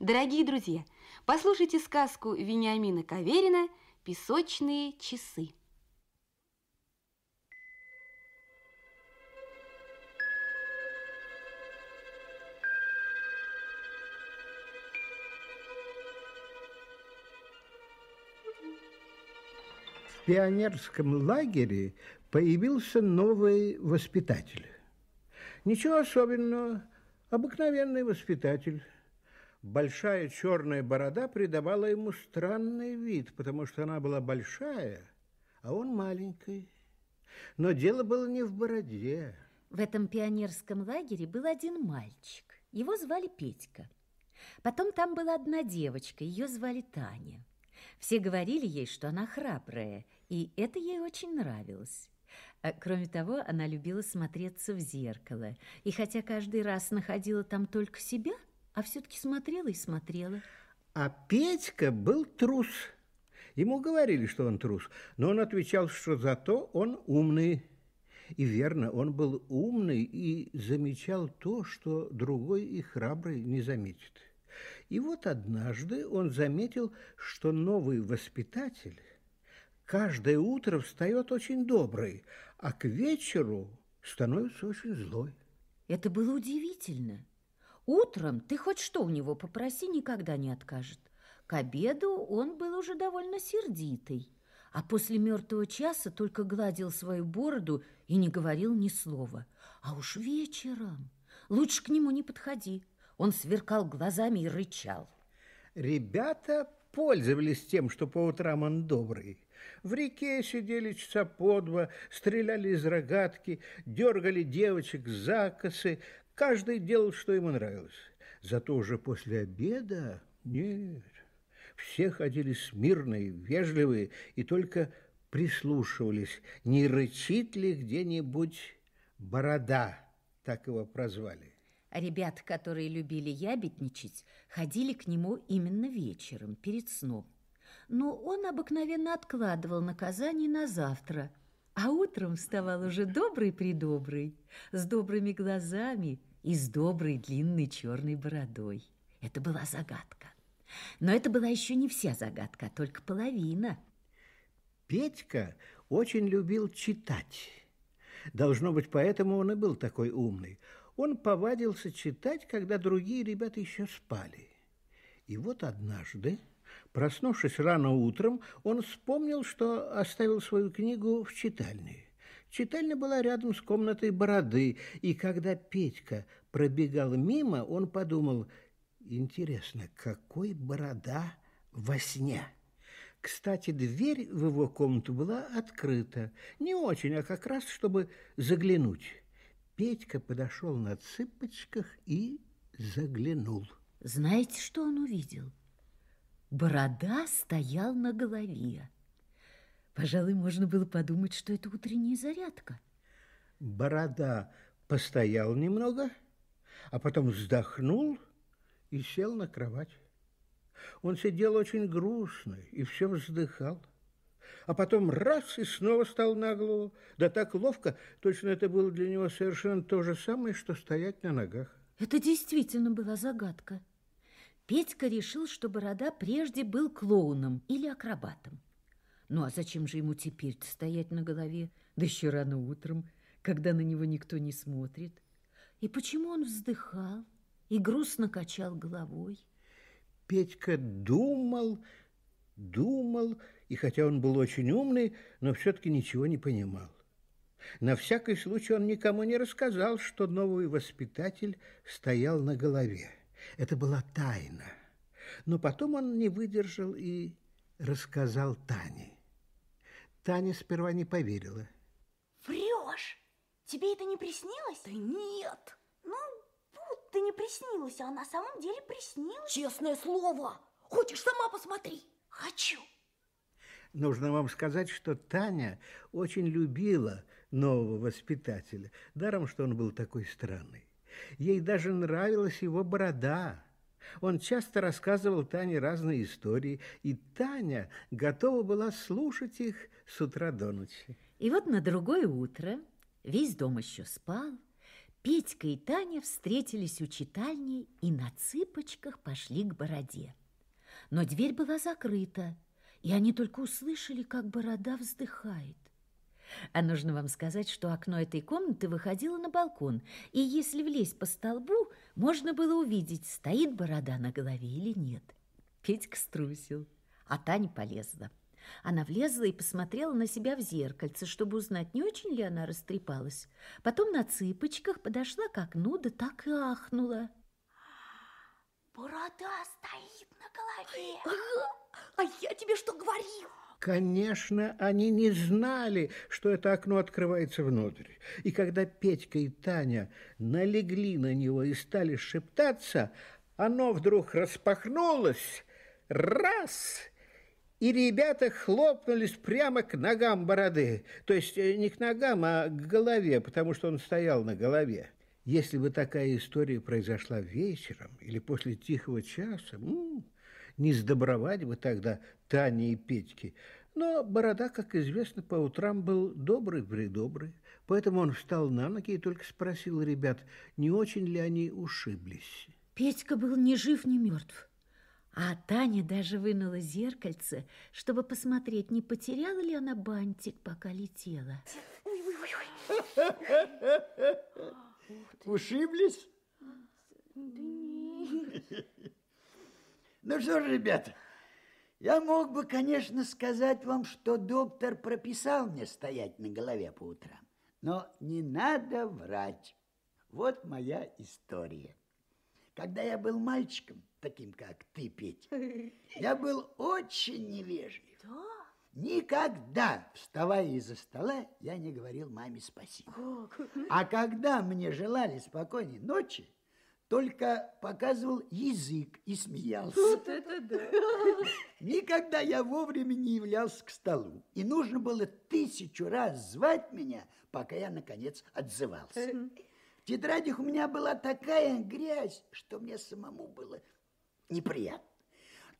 Дорогие друзья, послушайте сказку Вениамина Каверина «Песочные часы». В пионерском лагере появился новый воспитатель. Ничего особенного, обыкновенный воспитатель. Большая черная борода придавала ему странный вид, потому что она была большая, а он маленький. Но дело было не в бороде. В этом пионерском лагере был один мальчик. Его звали Петька. Потом там была одна девочка, ее звали Таня. Все говорили ей, что она храбрая, и это ей очень нравилось. А, кроме того, она любила смотреться в зеркало, и хотя каждый раз находила там только себя, а все-таки смотрела и смотрела. А Петька был трус. Ему говорили, что он трус, но он отвечал, что зато он умный. И верно, он был умный и замечал то, что другой и храбрый не заметит. И вот однажды он заметил, что новый воспитатель каждое утро встает очень добрый, а к вечеру становится очень злой. Это было удивительно. Утром ты хоть что у него попроси, никогда не откажет. К обеду он был уже довольно сердитый, а после мертвого часа только гладил свою бороду и не говорил ни слова. А уж вечером лучше к нему не подходи. Он сверкал глазами и рычал. Ребята пользовались тем, что по утрам он добрый. В реке сидели часа по два, стреляли из рогатки, дергали девочек за косы. Каждый делал, что ему нравилось. Зато уже после обеда нет. Все ходили смирные, вежливые и только прислушивались, не рычит ли где-нибудь борода, так его прозвали. Ребята, которые любили ябедничать, ходили к нему именно вечером, перед сном. Но он обыкновенно откладывал наказание на завтра, а утром вставал уже добрый-придобрый, с добрыми глазами и с доброй длинной черной бородой. Это была загадка. Но это была еще не вся загадка, а только половина. Петька очень любил читать. Должно быть, поэтому он и был такой умный. Он повадился читать, когда другие ребята еще спали. И вот однажды, проснувшись рано утром, он вспомнил, что оставил свою книгу в читальне. Читальня была рядом с комнатой Бороды, и когда Петька пробегал мимо, он подумал, интересно, какой Борода во сне? Кстати, дверь в его комнату была открыта. Не очень, а как раз, чтобы заглянуть. Петька подошел на цыпочках и заглянул. Знаете, что он увидел? Борода стоял на голове. Пожалуй, можно было подумать, что это утренняя зарядка. Борода постоял немного, а потом вздохнул и сел на кровать. Он сидел очень грустно и все вздыхал. А потом раз и снова стал на голову. Да так ловко, точно это было для него совершенно то же самое, что стоять на ногах. Это действительно была загадка. Петька решил, что Борода прежде был клоуном или акробатом. Ну а зачем же ему теперь стоять на голове, да еще рано утром, когда на него никто не смотрит? И почему он вздыхал и грустно качал головой? Петька думал, думал, и хотя он был очень умный, но все-таки ничего не понимал. На всякий случай он никому не рассказал, что новый воспитатель стоял на голове. Это была тайна. Но потом он не выдержал и рассказал Тане. Таня сперва не поверила. Врешь? Тебе это не приснилось? Да нет. Ну, будто не приснилось, а на самом деле приснилось. Честное слово. Хочешь, сама посмотри? Хочу. Нужно вам сказать, что Таня очень любила нового воспитателя, даром, что он был такой странный. Ей даже нравилась его борода. Он часто рассказывал Тане разные истории, и Таня готова была слушать их с утра до ночи. И вот на другое утро весь дом еще спал, Петька и Таня встретились у читальни и на цыпочках пошли к бороде. Но дверь была закрыта, и они только услышали, как борода вздыхает. А нужно вам сказать, что окно этой комнаты выходило на балкон, и если влезть по столбу, можно было увидеть, стоит борода на голове или нет. Петька струсил, а Таня полезла. Она влезла и посмотрела на себя в зеркальце, чтобы узнать, не очень ли она растрепалась. Потом на цыпочках подошла к окну, да так и ахнула. Борода стоит на голове. А я тебе что говорил? Конечно, они не знали, что это окно открывается внутрь. И когда Петька и Таня налегли на него и стали шептаться, оно вдруг распахнулось, раз, и ребята хлопнулись прямо к ногам бороды. То есть э, не к ногам, а к голове, потому что он стоял на голове. Если бы такая история произошла вечером или после тихого часа, м-м, не сдобровать бы тогда Тане и Петьке. Но Борода, как известно, по утрам был добрый-предобрый, поэтому он встал на ноги и только спросил ребят, не очень ли они ушиблись. Петька был ни жив, ни мертв. А Таня даже вынула зеркальце, чтобы посмотреть, не потеряла ли она бантик, пока летела. Ушиблись? Ну что ж, ребята, я мог бы, конечно, сказать вам, что доктор прописал мне стоять на голове по утрам. Но не надо врать. Вот моя история. Когда я был мальчиком, таким как ты, Петя, я был очень невежлив. Да? Никогда, вставая из-за стола, я не говорил маме спасибо. А когда мне желали спокойной ночи, только показывал язык и смеялся. Вот это да! Никогда я вовремя не являлся к столу. И нужно было тысячу раз звать меня, пока я, наконец, отзывался. В тетрадях у меня была такая грязь, что мне самому было неприятно.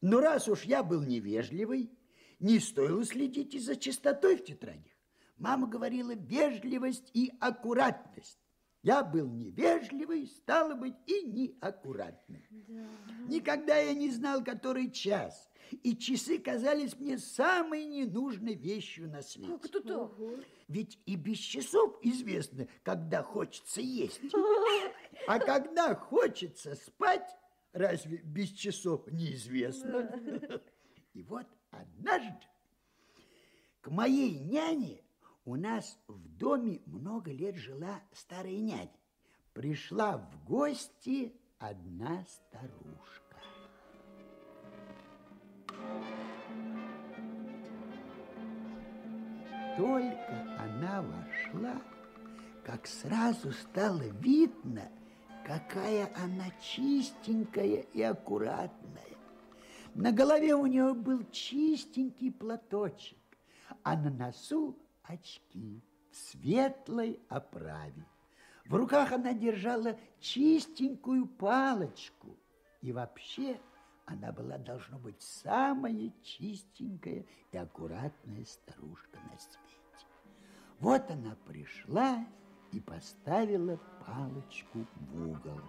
Но раз уж я был невежливый, не стоило следить и за чистотой в тетрадях. Мама говорила вежливость и аккуратность. Я был невежливый, стало быть, и неаккуратный. Да. Никогда я не знал, который час, и часы казались мне самой ненужной вещью на свете. Как это так? Ведь и без часов известно, когда хочется есть. А когда хочется спать, разве без часов неизвестно? И вот однажды к моей няне у нас в доме много лет жила старая няня. Пришла в гости одна старушка. Только она вошла, как сразу стало видно, какая она чистенькая и аккуратная. На голове у нее был чистенький платочек, а на носу очки в светлой оправе. В руках она держала чистенькую палочку. И вообще она была, должно быть, самая чистенькая и аккуратная старушка на свете. Вот она пришла и поставила палочку в угол.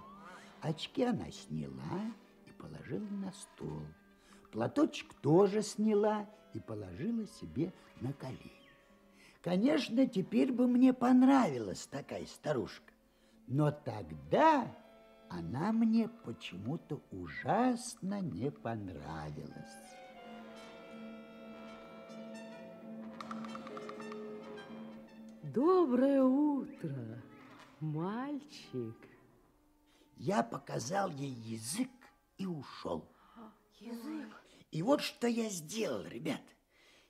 Очки она сняла и положила на стол. Платочек тоже сняла и положила себе на колени. Конечно, теперь бы мне понравилась такая старушка, но тогда она мне почему-то ужасно не понравилась. Доброе утро, мальчик. Я показал ей язык и ушел. Язык? И вот что я сделал, ребят.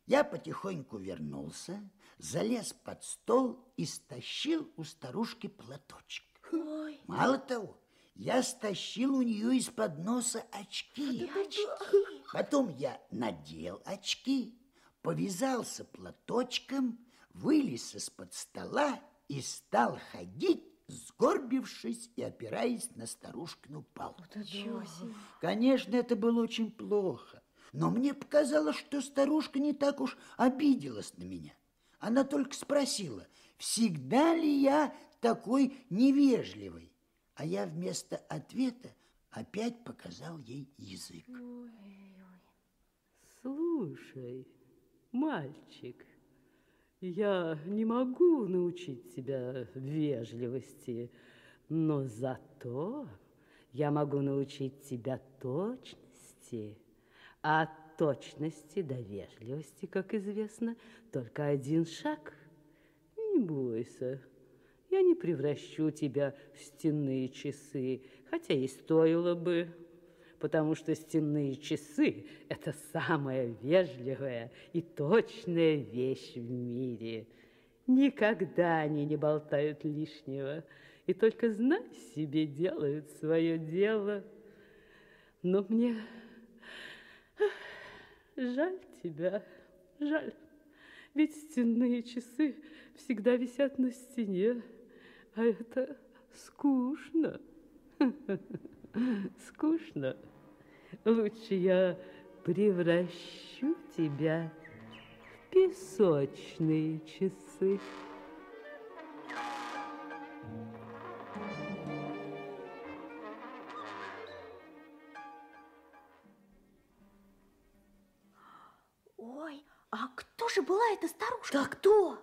Я потихоньку вернулся, залез под стол и стащил у старушки платочек. Ой. Мало того, я стащил у нее из-под носа очки. очки. Потом я надел очки, повязался платочком, вылез из-под стола и стал ходить, сгорбившись и опираясь на старушкину палку. Конечно, это было очень плохо, но мне показалось, что старушка не так уж обиделась на меня. Она только спросила, всегда ли я такой невежливый? А я вместо ответа опять показал ей язык. Слушай, мальчик, я не могу научить тебя вежливости, но зато я могу научить тебя точности. А точности до вежливости, как известно, только один шаг. Не бойся, я не превращу тебя в стенные часы, хотя и стоило бы, потому что стенные часы – это самая вежливая и точная вещь в мире. Никогда они не болтают лишнего и только, знай себе, делают свое дело. Но мне жаль тебя, жаль. Ведь стенные часы всегда висят на стене, а это скучно. Скучно. Лучше я превращу тебя в песочные часы. Же была эта старушка? Да кто?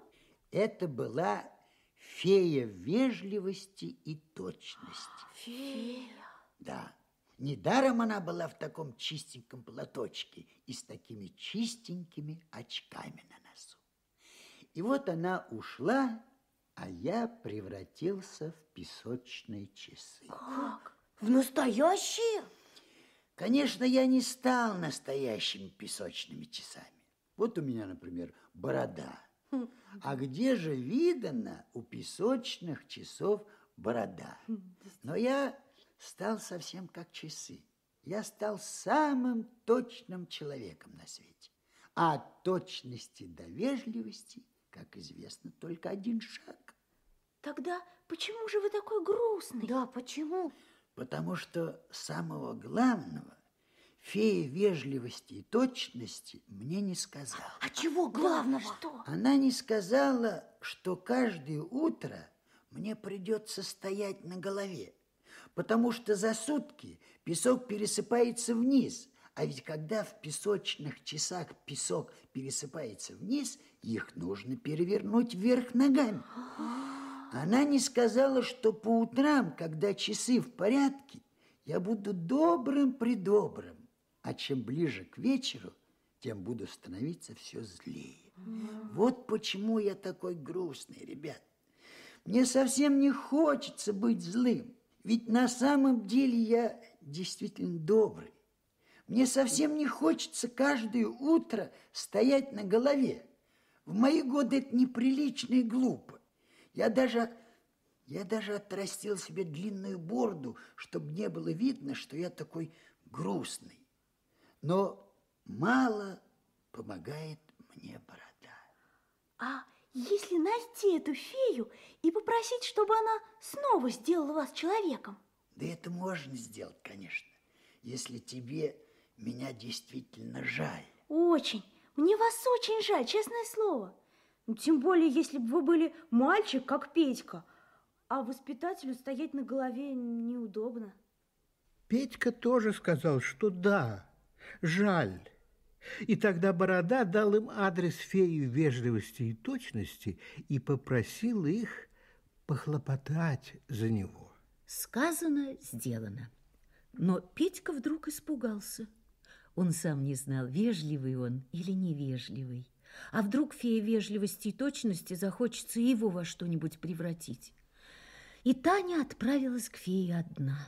Это была фея вежливости и точности. Фея. Да, недаром она была в таком чистеньком платочке и с такими чистенькими очками на носу. И вот она ушла, а я превратился в песочные часы. Как? В настоящие? Конечно, я не стал настоящими песочными часами. Вот у меня, например, борода. А где же видано у песочных часов борода? Но я стал совсем как часы. Я стал самым точным человеком на свете. А от точности до вежливости, как известно, только один шаг. Тогда почему же вы такой грустный? Да, почему? Потому что самого главного фея вежливости и точности мне не сказала. А чего главного? Что? Она не сказала, что каждое утро мне придется стоять на голове, потому что за сутки песок пересыпается вниз, а ведь когда в песочных часах песок пересыпается вниз, их нужно перевернуть вверх ногами. Она не сказала, что по утрам, когда часы в порядке, я буду добрым-придобрым, а чем ближе к вечеру, тем буду становиться все злее. Вот почему я такой грустный, ребят. Мне совсем не хочется быть злым, ведь на самом деле я действительно добрый. Мне совсем не хочется каждое утро стоять на голове. В мои годы это неприлично и глупо. Я даже, я даже отрастил себе длинную бороду, чтобы не было видно, что я такой грустный. Но мало помогает мне борода. А если найти эту фею и попросить, чтобы она снова сделала вас человеком? Да это можно сделать, конечно, если тебе меня действительно жаль. Очень. Мне вас очень жаль, честное слово. Ну, Тем более, если бы вы были мальчик, как Петька, а воспитателю стоять на голове неудобно. Петька тоже сказал, что да, жаль. И тогда Борода дал им адрес феи вежливости и точности и попросил их похлопотать за него. Сказано, сделано. Но Петька вдруг испугался. Он сам не знал, вежливый он или невежливый. А вдруг фея вежливости и точности захочется его во что-нибудь превратить. И Таня отправилась к фее одна.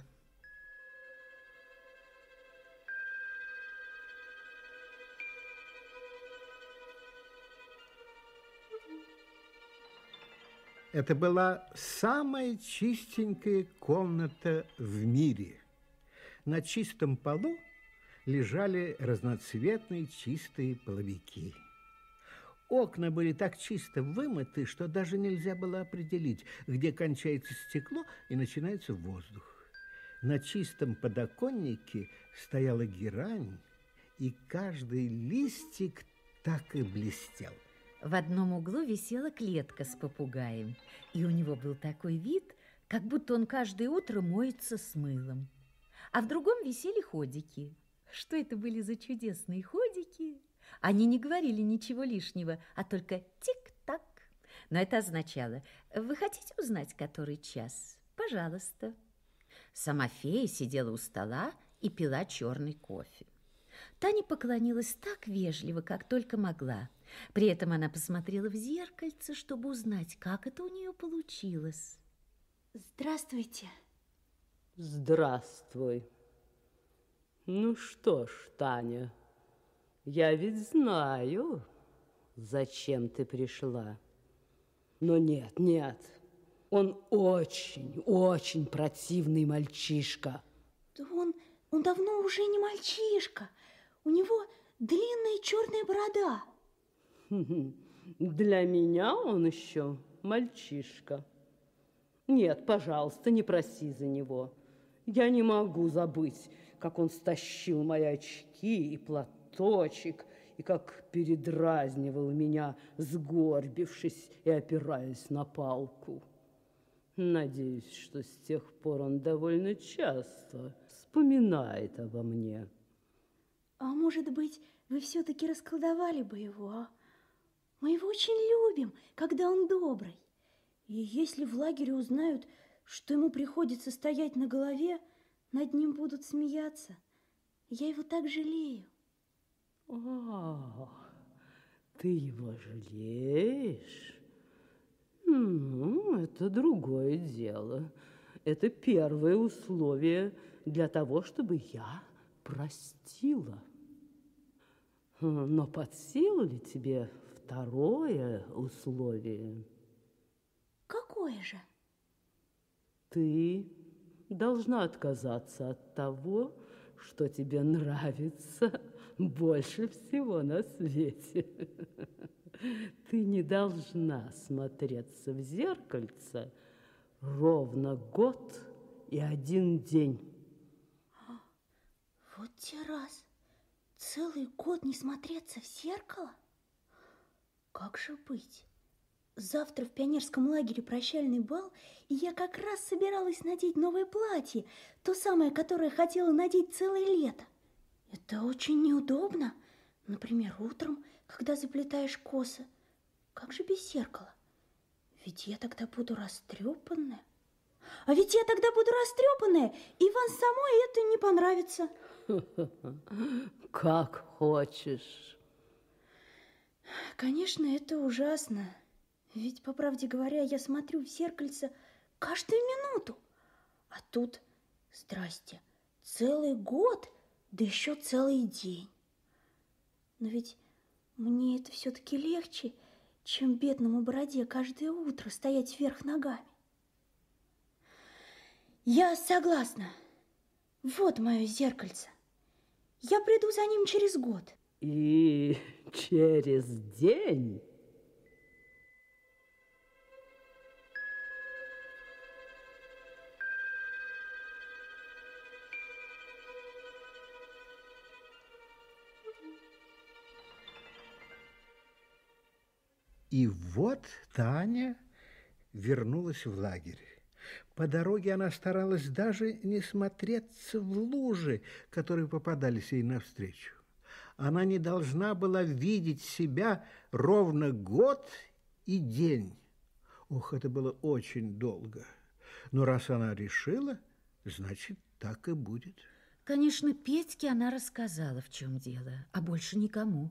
Это была самая чистенькая комната в мире. На чистом полу лежали разноцветные чистые половики. Окна были так чисто вымыты, что даже нельзя было определить, где кончается стекло и начинается воздух. На чистом подоконнике стояла герань, и каждый листик так и блестел. В одном углу висела клетка с попугаем, и у него был такой вид, как будто он каждое утро моется с мылом. А в другом висели ходики. Что это были за чудесные ходики? Они не говорили ничего лишнего, а только тик-так. Но это означало, вы хотите узнать, который час? Пожалуйста. Сама фея сидела у стола и пила черный кофе. Таня поклонилась так вежливо, как только могла. При этом она посмотрела в зеркальце, чтобы узнать, как это у нее получилось. Здравствуйте. Здравствуй. Ну что ж, Таня, я ведь знаю, зачем ты пришла. Но нет, нет, он очень, очень противный мальчишка. Да он, он давно уже не мальчишка. У него длинная черная борода. Для меня он еще мальчишка. Нет, пожалуйста, не проси за него. Я не могу забыть, как он стащил мои очки и платочек, и как передразнивал меня, сгорбившись и опираясь на палку. Надеюсь, что с тех пор он довольно часто вспоминает обо мне. А может быть, вы все-таки расколдовали бы его, а? Мы его очень любим, когда он добрый. И если в лагере узнают, что ему приходится стоять на голове, над ним будут смеяться. Я его так жалею. А, ты его жалеешь? Ну, это другое дело. Это первое условие для того, чтобы я простила. Но под силу ли тебе второе условие? Какое же? Ты должна отказаться от того, что тебе нравится больше всего на свете. Ты не должна смотреться в зеркальце ровно год и один день. Вот те раз. Целый год не смотреться в зеркало? Как же быть? Завтра в пионерском лагере прощальный бал, и я как раз собиралась надеть новое платье, то самое, которое хотела надеть целое лето. Это очень неудобно. Например, утром, когда заплетаешь косы. Как же без зеркала? Ведь я тогда буду растрепанная. А ведь я тогда буду растрепанная, и вам самой это не понравится. Как хочешь. Конечно, это ужасно. Ведь, по правде говоря, я смотрю в зеркальце каждую минуту. А тут, здрасте, целый год, да еще целый день. Но ведь мне это все-таки легче, чем бедному бороде каждое утро стоять вверх ногами. Я согласна. Вот мое зеркальце. Я приду за ним через год. И через день? И вот Таня вернулась в лагерь. По дороге она старалась даже не смотреться в лужи, которые попадались ей навстречу. Она не должна была видеть себя ровно год и день. Ох, это было очень долго. Но раз она решила, значит, так и будет. Конечно, Петьке она рассказала, в чем дело, а больше никому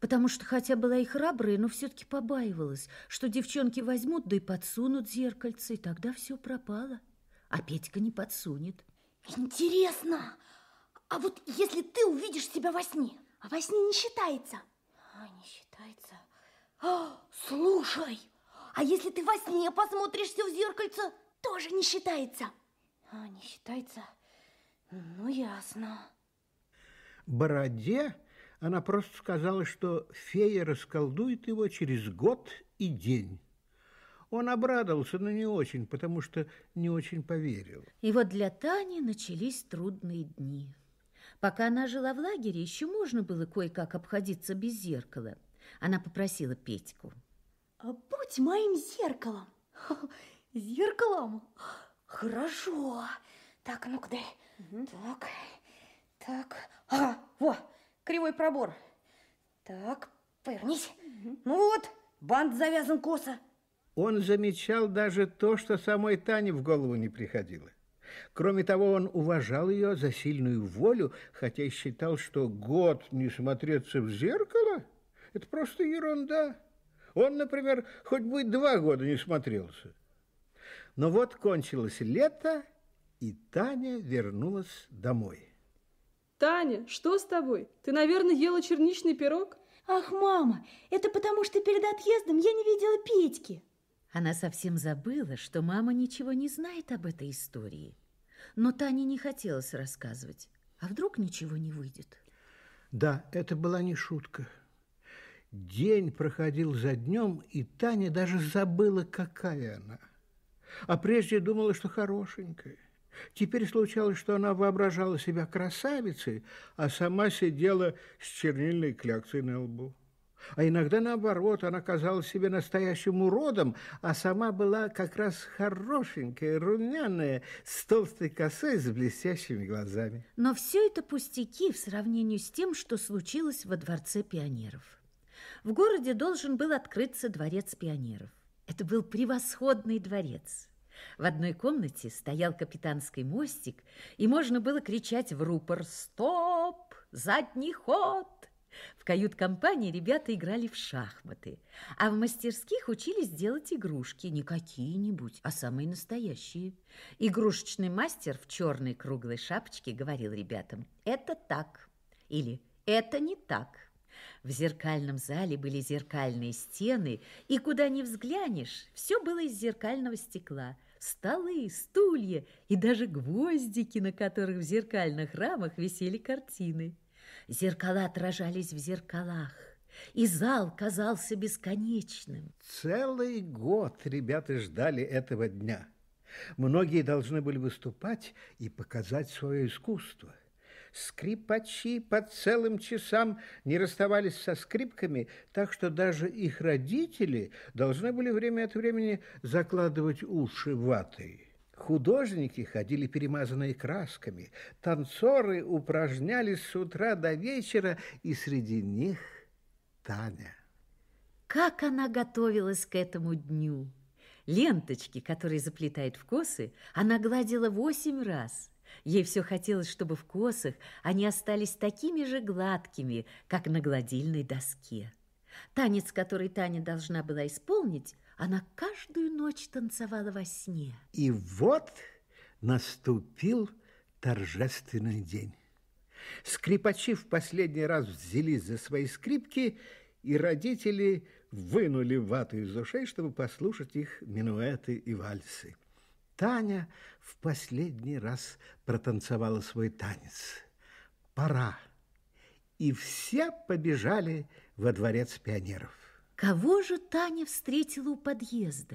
потому что хотя была и храбрая, но все-таки побаивалась, что девчонки возьмут да и подсунут зеркальце, и тогда все пропало. А Петька не подсунет. Интересно, а вот если ты увидишь себя во сне, а во сне не считается? А, не считается. А, слушай, а если ты во сне посмотришься в зеркальце, тоже не считается? А, не считается? Ну, ясно. Бороде она просто сказала, что фея расколдует его через год и день. Он обрадовался, но не очень, потому что не очень поверил. И вот для Тани начались трудные дни. Пока она жила в лагере, еще можно было кое-как обходиться без зеркала. Она попросила Петьку. А будь моим зеркалом. Зеркалом? Хорошо. Так, а ну-ка дай. Так, так. Ага, во, кривой пробор. Так, повернись. Ну вот, бант завязан косо. Он замечал даже то, что самой Тане в голову не приходило. Кроме того, он уважал ее за сильную волю, хотя и считал, что год не смотреться в зеркало – это просто ерунда. Он, например, хоть бы два года не смотрелся. Но вот кончилось лето, и Таня вернулась домой. Таня, что с тобой? Ты, наверное, ела черничный пирог? Ах, мама, это потому что перед отъездом я не видела Петьки. Она совсем забыла, что мама ничего не знает об этой истории. Но Тане не хотелось рассказывать. А вдруг ничего не выйдет? Да, это была не шутка. День проходил за днем, и Таня даже забыла, какая она. А прежде думала, что хорошенькая. Теперь случалось, что она воображала себя красавицей, а сама сидела с чернильной кляксой на лбу. А иногда наоборот, она казалась себе настоящим уродом, а сама была как раз хорошенькая, румяная, с толстой косой, с блестящими глазами. Но все это пустяки в сравнении с тем, что случилось во Дворце пионеров. В городе должен был открыться Дворец пионеров. Это был превосходный дворец. В одной комнате стоял капитанский мостик, и можно было кричать в рупор «Стоп! Задний ход!» В кают-компании ребята играли в шахматы, а в мастерских учились делать игрушки, не какие-нибудь, а самые настоящие. Игрушечный мастер в черной круглой шапочке говорил ребятам «это так» или «это не так». В зеркальном зале были зеркальные стены, и куда ни взглянешь, все было из зеркального стекла – столы, стулья и даже гвоздики, на которых в зеркальных рамах висели картины. Зеркала отражались в зеркалах, и зал казался бесконечным. Целый год ребята ждали этого дня. Многие должны были выступать и показать свое искусство. Скрипачи по целым часам не расставались со скрипками, так что даже их родители должны были время от времени закладывать уши ватой. Художники ходили перемазанные красками, танцоры упражнялись с утра до вечера, и среди них Таня. Как она готовилась к этому дню! Ленточки, которые заплетает в косы, она гладила восемь раз. Ей все хотелось, чтобы в косах они остались такими же гладкими, как на гладильной доске. Танец, который Таня должна была исполнить, она каждую ночь танцевала во сне. И вот наступил торжественный день. Скрипачи в последний раз взялись за свои скрипки, и родители вынули вату из ушей, чтобы послушать их минуэты и вальсы. Таня в последний раз протанцевала свой танец. Пора. И все побежали во дворец пионеров. Кого же Таня встретила у подъезда?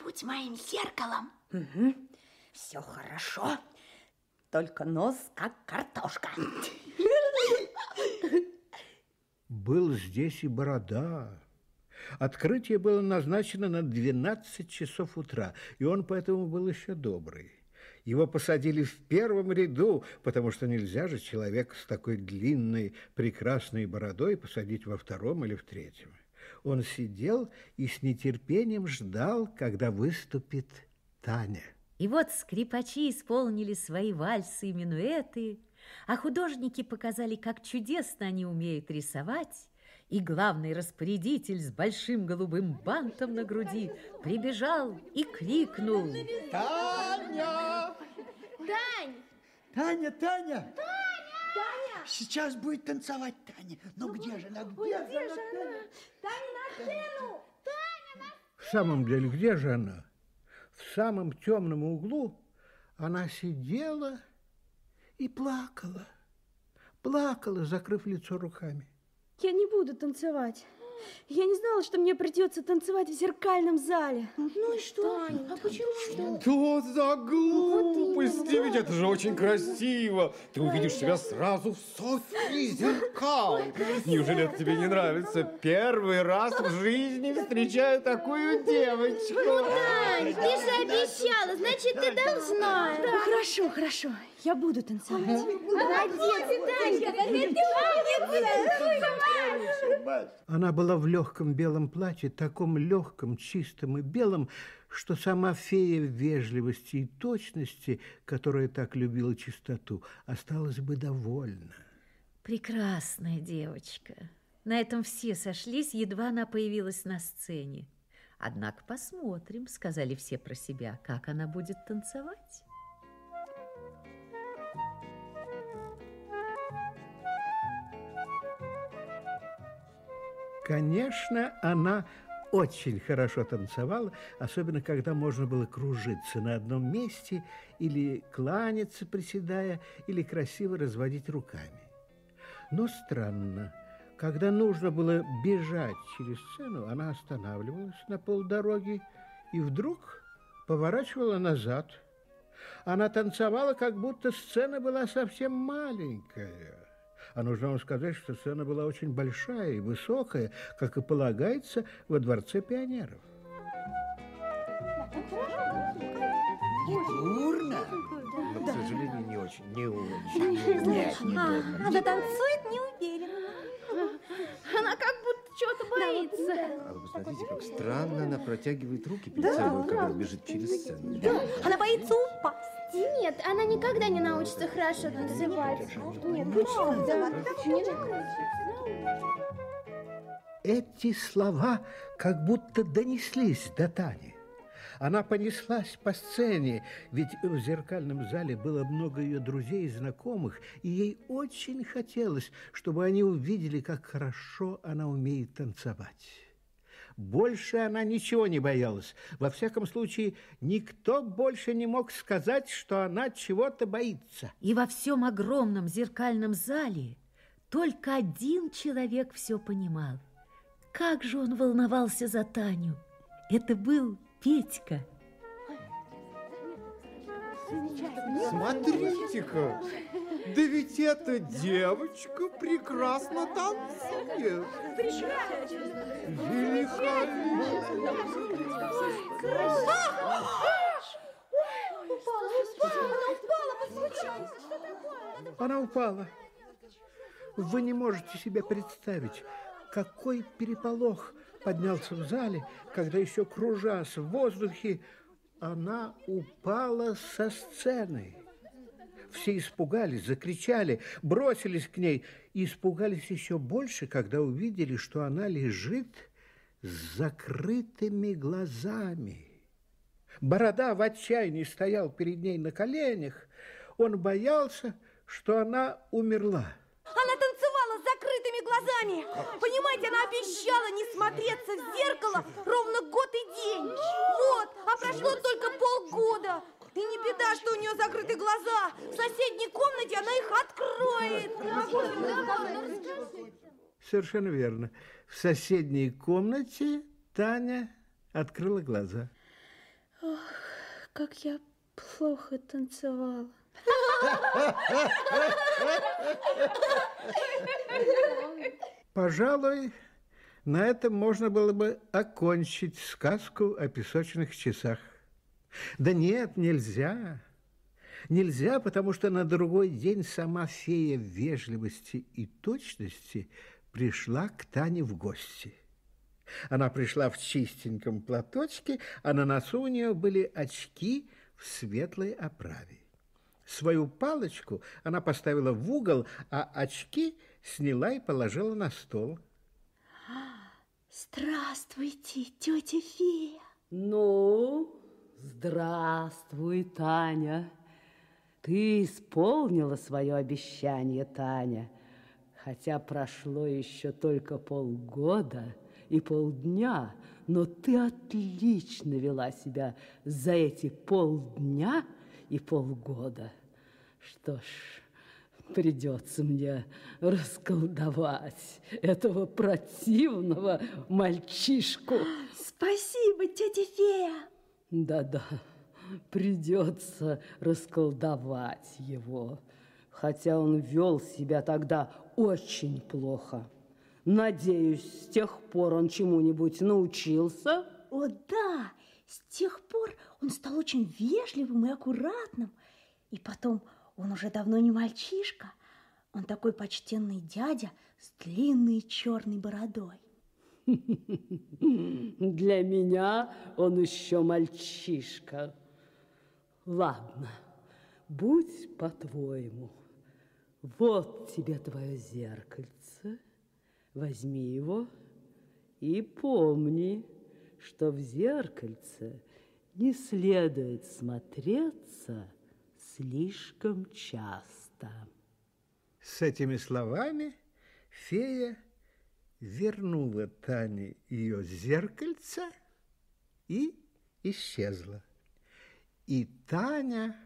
Будь моим зеркалом. Угу. Все хорошо, только нос как картошка. Был здесь и борода. Открытие было назначено на 12 часов утра, и он поэтому был еще добрый. Его посадили в первом ряду, потому что нельзя же человека с такой длинной, прекрасной бородой посадить во втором или в третьем. Он сидел и с нетерпением ждал, когда выступит Таня. И вот скрипачи исполнили свои вальсы и минуэты, а художники показали, как чудесно они умеют рисовать, и главный распорядитель с большим голубым бантом на груди прибежал и крикнул Таня! Тань! Таня, Таня! Таня! Сейчас будет танцевать Таня. Но где же она? Где, Где же она? Таня сцену! В самом деле, где же она? В самом темном углу она сидела и плакала. Плакала, закрыв лицо руками. Я не буду танцевать. Я не знала, что мне придется танцевать в зеркальном зале. Ну и что? А почему? Что за глупости? Ведь это же очень красиво. Ты увидишь себя сразу в сотне зеркал. Неужели это тебе не нравится? Первый раз в жизни встречаю такую девочку. Тань, ты же обещала, значит, ты должна. Ну, хорошо, хорошо. Я буду танцевать. Молодец. Она была в легком белом платье, таком легком, чистом и белом, что сама фея вежливости и точности, которая так любила чистоту, осталась бы довольна. Прекрасная девочка. На этом все сошлись, едва она появилась на сцене. Однако посмотрим, сказали все про себя, как она будет танцевать. Конечно, она очень хорошо танцевала, особенно когда можно было кружиться на одном месте или кланяться, приседая, или красиво разводить руками. Но странно, когда нужно было бежать через сцену, она останавливалась на полдороги и вдруг поворачивала назад. Она танцевала, как будто сцена была совсем маленькая. А нужно вам сказать, что сцена была очень большая и высокая, как и полагается во Дворце пионеров. Дурно? Но, к сожалению, не очень. Не очень. Нет, не А, дурно. она танцует неуверенно. Она как будто чего-то боится. А вы посмотрите, как странно она протягивает руки перед собой, когда бежит через сцену. Она боится упасть. Нет, она никогда не научится хорошо танцевать. Нет, почему? Да. Не научится. Эти слова как будто донеслись до Тани. Она понеслась по сцене, ведь в зеркальном зале было много ее друзей и знакомых, и ей очень хотелось, чтобы они увидели, как хорошо она умеет танцевать. Больше она ничего не боялась. Во всяком случае, никто больше не мог сказать, что она чего-то боится. И во всем огромном зеркальном зале только один человек все понимал. Как же он волновался за Таню. Это был Петька. Смотрите-ка, да ведь эта девочка прекрасно танцует. Великолепно. Она упала. Вы не можете себе представить, какой переполох поднялся в зале, когда еще кружась в воздухе, она упала со сцены. Все испугались, закричали, бросились к ней и испугались еще больше, когда увидели, что она лежит с закрытыми глазами. Борода в отчаянии стоял перед ней на коленях. Он боялся, что она умерла. Она танцевала с закрытыми глазами. Понимаете, она обещала не смотреться в зеркало ровно год и день. Вот, а прошло только полгода. И не беда, что у нее закрыты глаза. В соседней комнате она их откроет. Совершенно верно. В соседней комнате Таня открыла глаза. Как я плохо танцевала. Пожалуй, на этом можно было бы окончить сказку о песочных часах. Да нет, нельзя. Нельзя, потому что на другой день сама фея вежливости и точности пришла к Тане в гости. Она пришла в чистеньком платочке, а на носу у нее были очки в светлой оправе. Свою палочку она поставила в угол, а очки сняла и положила на стол. Здравствуйте, тетя фея. Ну, здравствуй, Таня. Ты исполнила свое обещание, Таня. Хотя прошло еще только полгода и полдня, но ты отлично вела себя за эти полдня и полгода. Что ж, Придется мне расколдовать этого противного мальчишку. Спасибо, тетя Фея. Да-да, придется расколдовать его, хотя он вел себя тогда очень плохо. Надеюсь, с тех пор он чему-нибудь научился? О, да, с тех пор он стал очень вежливым и аккуратным. И потом он уже давно не мальчишка, он такой почтенный дядя с длинной черной бородой. Для меня он еще мальчишка. Ладно, будь по-твоему. Вот тебе твое зеркальце. Возьми его и помни, что в зеркальце не следует смотреться слишком часто. С этими словами фея вернула Тане ее зеркальце и исчезла. И Таня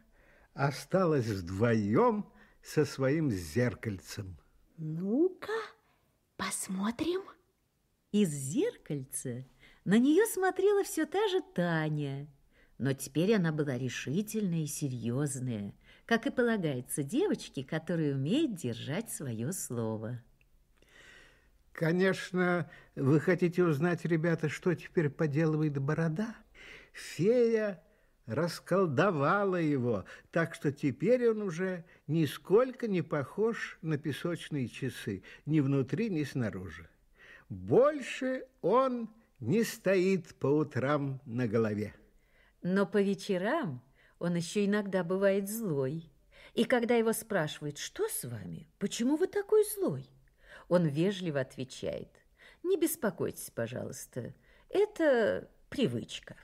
осталась вдвоем со своим зеркальцем. Ну-ка, посмотрим. Из зеркальца на нее смотрела все та же Таня, но теперь она была решительная и серьезная, как и полагается девочке, которая умеет держать свое слово. Конечно, вы хотите узнать, ребята, что теперь поделывает борода? Фея расколдовала его, так что теперь он уже нисколько не похож на песочные часы, ни внутри, ни снаружи. Больше он не стоит по утрам на голове. Но по вечерам он еще иногда бывает злой. И когда его спрашивают, что с вами, почему вы такой злой, он вежливо отвечает, не беспокойтесь, пожалуйста, это привычка.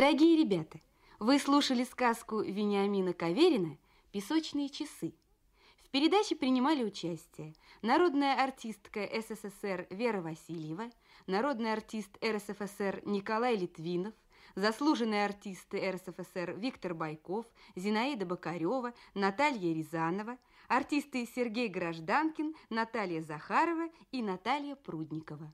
Дорогие ребята, вы слушали сказку Вениамина Каверина «Песочные часы». В передаче принимали участие народная артистка СССР Вера Васильева, народный артист РСФСР Николай Литвинов, заслуженные артисты РСФСР Виктор Байков, Зинаида Бакарева, Наталья Рязанова, артисты Сергей Гражданкин, Наталья Захарова и Наталья Прудникова.